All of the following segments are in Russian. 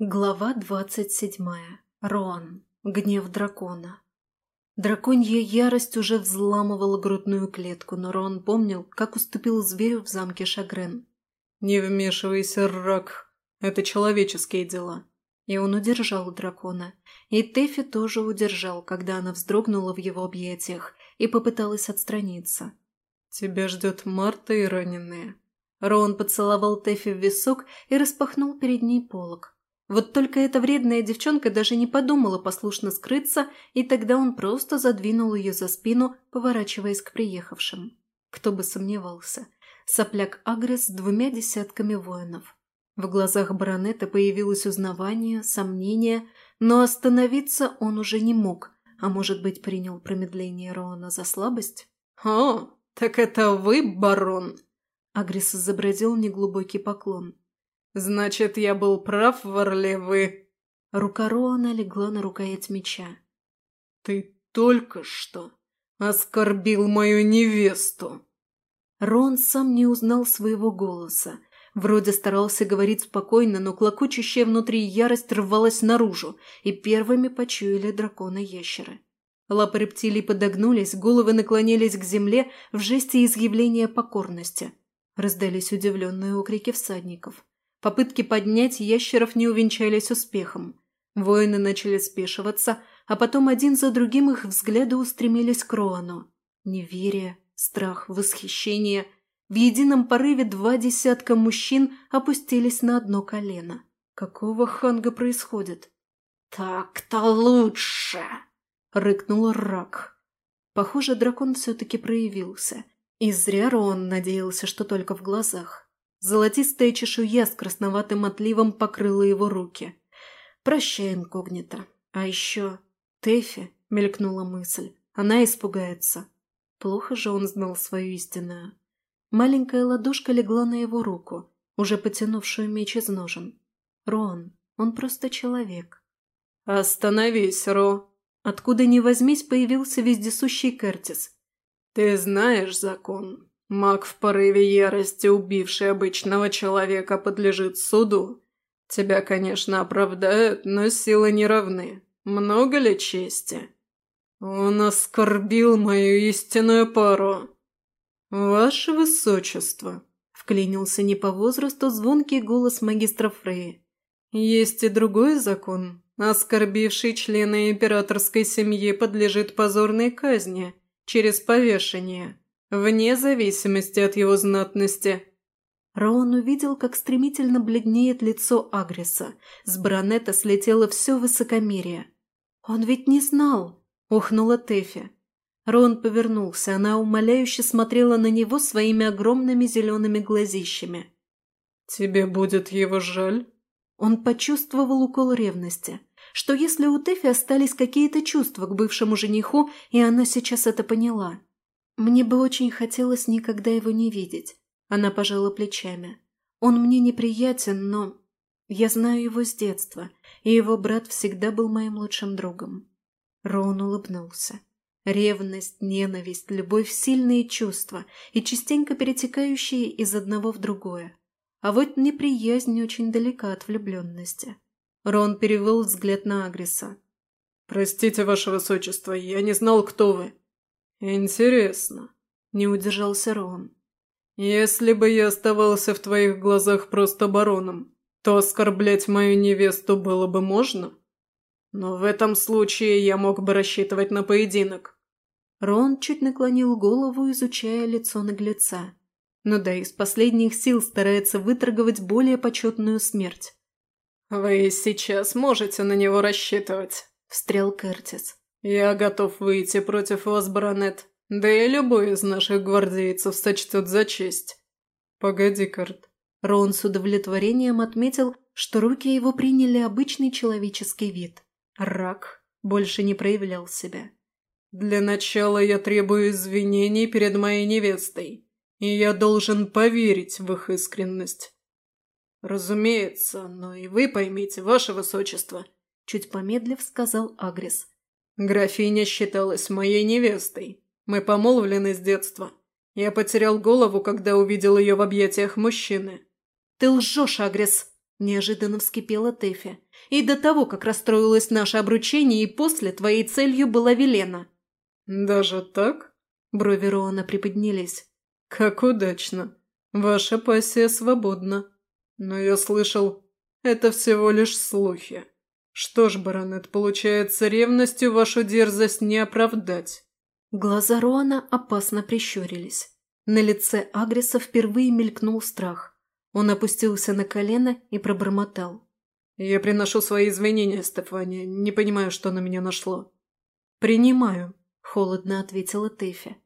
Глава двадцать седьмая. Роан. Гнев дракона. Драконья ярость уже взламывала грудную клетку, но Роан помнил, как уступил зверю в замке Шагрен. «Не вмешивайся, рак. Это человеческие дела». И он удержал дракона. И Тэфи тоже удержал, когда она вздрогнула в его объятиях и попыталась отстраниться. «Тебя ждет Марта и раненые». Роан поцеловал Тэфи в висок и распахнул перед ней полог. Вот только эта вредная девчонка даже не подумала послушно скрыться, и тогда он просто задвинул ее за спину, поворачиваясь к приехавшим. Кто бы сомневался. Сопляк Агрес с двумя десятками воинов. В глазах баронета появилось узнавание, сомнение, но остановиться он уже не мог, а может быть принял промедление Роана за слабость? «О, так это вы, барон?» Агрес изобразил неглубокий поклон. «Значит, я был прав, Варлевы?» Рука Роана легла на рукоять меча. «Ты только что оскорбил мою невесту!» Рон сам не узнал своего голоса. Вроде старался говорить спокойно, но клокочущая внутри ярость рвалась наружу, и первыми почуяли дракона-ящеры. Лапы рептилий подогнулись, головы наклонились к земле в жесте изъявления покорности. Раздались удивленные окрики всадников. Попытки поднять ящеров не увенчались успехом. Воины начали спешиваться, а потом один за другим их взгляды устремились к Роану. Неверие, страх, восхищение. В едином порыве два десятка мужчин опустились на одно колено. Какого ханга происходит? «Так-то лучше!» — рыкнул Рак. Похоже, дракон все-таки проявился. И зря Роан надеялся, что только в глазах. Золотистая чешуя с красноватым отливом покрыла его руки. «Прощай, инкогнито. А еще Тэфи», — мелькнула мысль. «Она испугается». Плохо же он знал свою истинную. Маленькая ладошка легла на его руку, уже потянувшую меч из ножен. «Рон, он просто человек». «Остановись, Ро!» Откуда ни возьмись, появился вездесущий Кертис. «Ты знаешь закон. Маг в порыве ярости, убивший обычного человека, подлежит суду. Тебя, конечно, оправдают, но силы не равны. Много ли чести? Он оскорбил мою истинную пару. Ваше Высочество, вклинился не по возрасту звонкий голос магистра Фреи. Есть и другой закон. Оскорбивший члена императорской семьи подлежит позорной казни через повешение вне зависимости от его знатности. Роун увидел, как стремительно бледнеет лицо Агреса. С баронета слетело все высокомерие. «Он ведь не знал!» – ухнула Тэфи. Рон повернулся, она умоляюще смотрела на него своими огромными зелеными глазищами. «Тебе будет его жаль?» Он почувствовал укол ревности. Что если у Тэфи остались какие-то чувства к бывшему жениху, и она сейчас это поняла? «Мне бы очень хотелось никогда его не видеть», – она пожала плечами. «Он мне неприятен, но я знаю его с детства, и его брат всегда был моим лучшим другом». Роун улыбнулся. Ревность, ненависть, любовь – сильные чувства и частенько перетекающие из одного в другое. А вот неприязнь очень далека от влюбленности. Рон перевел взгляд на Агриса. «Простите, ваше высочество, я не знал, кто вы». «Интересно», — не удержался Рон. «Если бы я оставался в твоих глазах просто бароном, то оскорблять мою невесту было бы можно? Но в этом случае я мог бы рассчитывать на поединок». Рон чуть наклонил голову, изучая лицо наглеца. Ну да, из последних сил старается выторговать более почетную смерть. «Вы сейчас можете на него рассчитывать», — встрял Кертис. «Я готов выйти против вас, баронет. Да и любой из наших гвардейцев сочтет за честь». «Погоди, Карт». Рон с удовлетворением отметил, что руки его приняли обычный человеческий вид. Рак больше не проявлял себя. «Для начала я требую извинений перед моей невестой, и я должен поверить в их искренность». «Разумеется, но и вы поймите, ваше высочество», – чуть помедлив сказал Агрис. Графиня считалась моей невестой. Мы помолвлены с детства. Я потерял голову, когда увидел ее в объятиях мужчины. «Ты лжешь, Агрес!» – неожиданно вскипела Тэфи. «И до того, как расстроилось наше обручение, и после твоей целью была Велена». «Даже так?» – брови Роана приподнялись. «Как удачно. Ваша пассия свободна. Но я слышал, это всего лишь слухи. Что ж, баронет, получается, ревностью вашу дерзость не оправдать». Глаза Роана опасно прищурились. На лице Агриса впервые мелькнул страх. Он опустился на колено и пробормотал. «Я приношу свои извинения, Стефания. Не понимаю, что на меня нашло». «Принимаю», – холодно ответила Тэфи.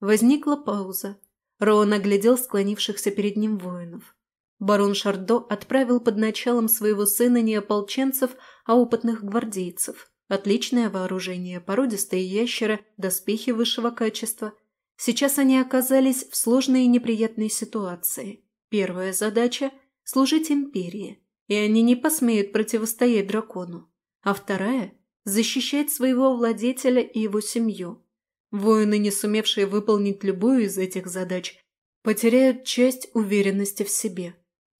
Возникла пауза. Роан оглядел склонившихся перед ним воинов. Барон Шардо отправил под началом своего сына не ополченцев, а опытных гвардейцев. Отличное вооружение, породистые ящеры, доспехи высшего качества. Сейчас они оказались в сложной и неприятной ситуации. Первая задача – служить империи, и они не посмеют противостоять дракону. А вторая – защищать своего владетеля и его семью. Воины, не сумевшие выполнить любую из этих задач, потеряют часть уверенности в себе.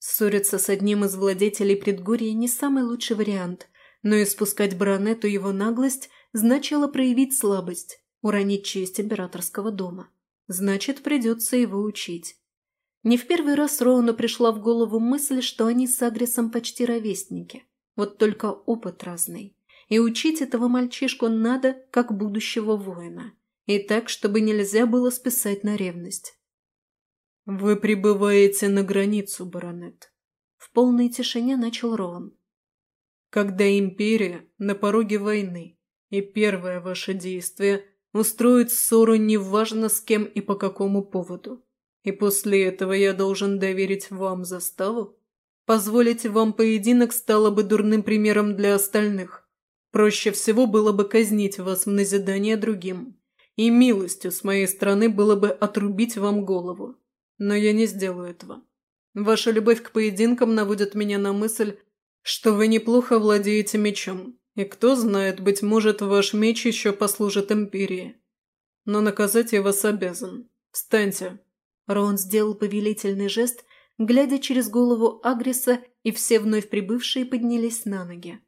Ссориться с одним из владетелей предгорья не самый лучший вариант, но испускать баронету его наглость значило проявить слабость, уронить честь императорского дома. Значит, придется его учить. Не в первый раз Роуну пришла в голову мысль, что они с Агрисом почти ровесники. Вот только опыт разный. И учить этого мальчишку надо, как будущего воина. И так, чтобы нельзя было списать на ревность. «Вы прибываете на границу, баронет», — в полной тишине начал Роун. «Когда империя на пороге войны, и первое ваше действие — устроить ссору неважно с кем и по какому поводу. И после этого я должен доверить вам заставу? Позволить вам поединок стало бы дурным примером для остальных. Проще всего было бы казнить вас в назидание другим. И милостью с моей стороны было бы отрубить вам голову. Но я не сделаю этого. Ваша любовь к поединкам наводит меня на мысль, что вы неплохо владеете мечом. И кто знает, быть может, ваш меч еще послужит империи. Но наказать я вас обязан. Встаньте, Рон сделал повелительный жест, глядя через голову Агриса, и все вновь прибывшие поднялись на ноги.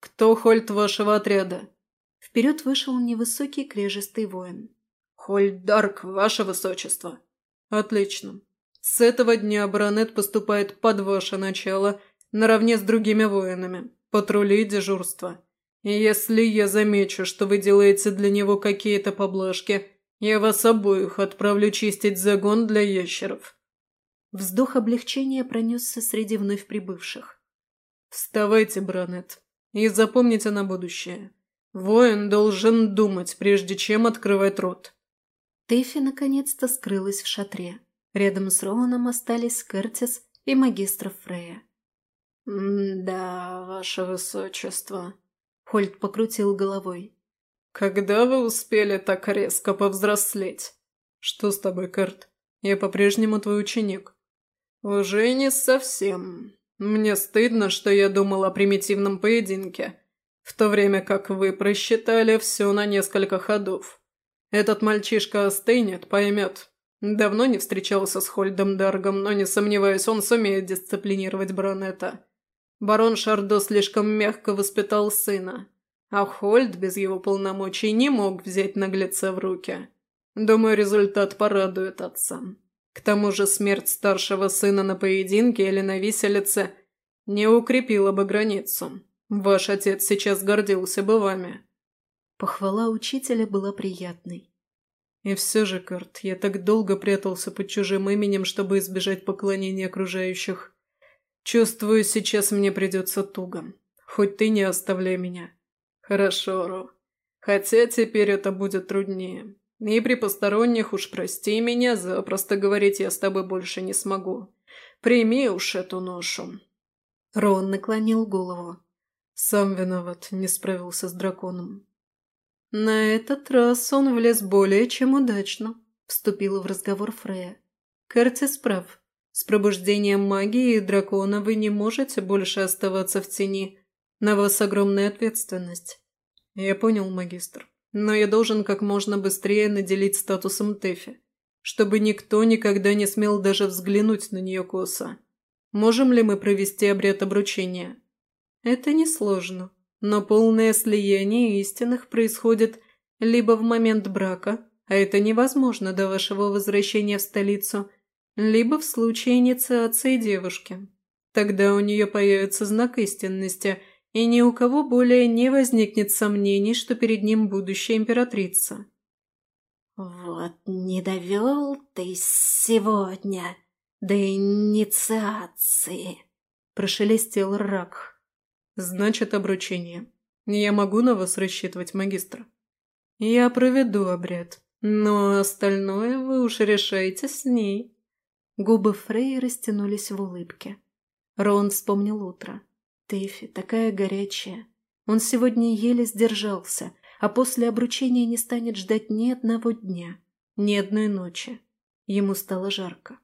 «Кто Хольт вашего отряда?» Вперед вышел невысокий крежистый воин. «Хольт Дарк, ваше высочество!» «Отлично. С этого дня баронет поступает под ваше начало, наравне с другими воинами, патрули и дежурство. И если я замечу, что вы делаете для него какие-то поблажки, я вас обоих отправлю чистить загон для ящеров». Вздох облегчения пронесся среди вновь прибывших. «Вставайте, Бранет, и запомните на будущее. Воин должен думать, прежде чем открывать рот». Тэфи наконец-то скрылась в шатре. Рядом с Роуном остались Кертис и магистр Фрея. «Да, ваше высочество», — Хольт покрутил головой. «Когда вы успели так резко повзрослеть?» «Что с тобой, Кэрт? Я по-прежнему твой ученик». «Уже не совсем. Мне стыдно, что я думал о примитивном поединке, в то время как вы просчитали все на несколько ходов. Этот мальчишка остынет, поймет. Давно не встречался с Хольдом Даргом, но не сомневаюсь, он сумеет дисциплинировать баронета. Барон Шардо слишком мягко воспитал сына, а Хольд без его полномочий не мог взять наглеца в руки. Думаю, результат порадует отца. К тому же смерть старшего сына на поединке или на виселице не укрепила бы границу. Ваш отец сейчас гордился бы вами. Похвала учителя была приятной. И все же, Карт, я так долго прятался под чужим именем, чтобы избежать поклонения окружающих. Чувствую, сейчас мне придется туго. Хоть ты не оставляй меня. «Хорошо, Ро. Хотя теперь это будет труднее. И при посторонних уж прости меня, запросто говорить я с тобой больше не смогу. Прими уж эту ношу». Рон наклонил голову. «Сам виноват, не справился с драконом». «На этот раз он влез более чем удачно», – вступила в разговор Фрея. «Кертис прав. С пробуждением магии и дракона вы не можете больше оставаться в тени» На вас огромная ответственность. Я понял, магистр. Но я должен как можно быстрее наделить статусом Тэфи, чтобы никто никогда не смел даже взглянуть на нее косо. Можем ли мы провести обряд обручения?» «Это несложно, но полное слияние истинных происходит либо в момент брака, а это невозможно до вашего возвращения в столицу, либо в случае инициации девушки. Тогда у нее появится знак истинности, и ни у кого более не возникнет сомнений, что перед ним будущая императрица. «Вот не довел ты сегодня до инициации», – прошелестел Рак. «Значит, обручение. Я могу на вас рассчитывать, магистр?» «Я проведу обряд, но остальное вы уж решаете с ней». Губы Фрей растянулись в улыбке. Рон вспомнил утро. Тэфи, такая горячая. Он сегодня еле сдержался, а после обручения не станет ждать ни одного дня, ни одной ночи. Ему стало жарко.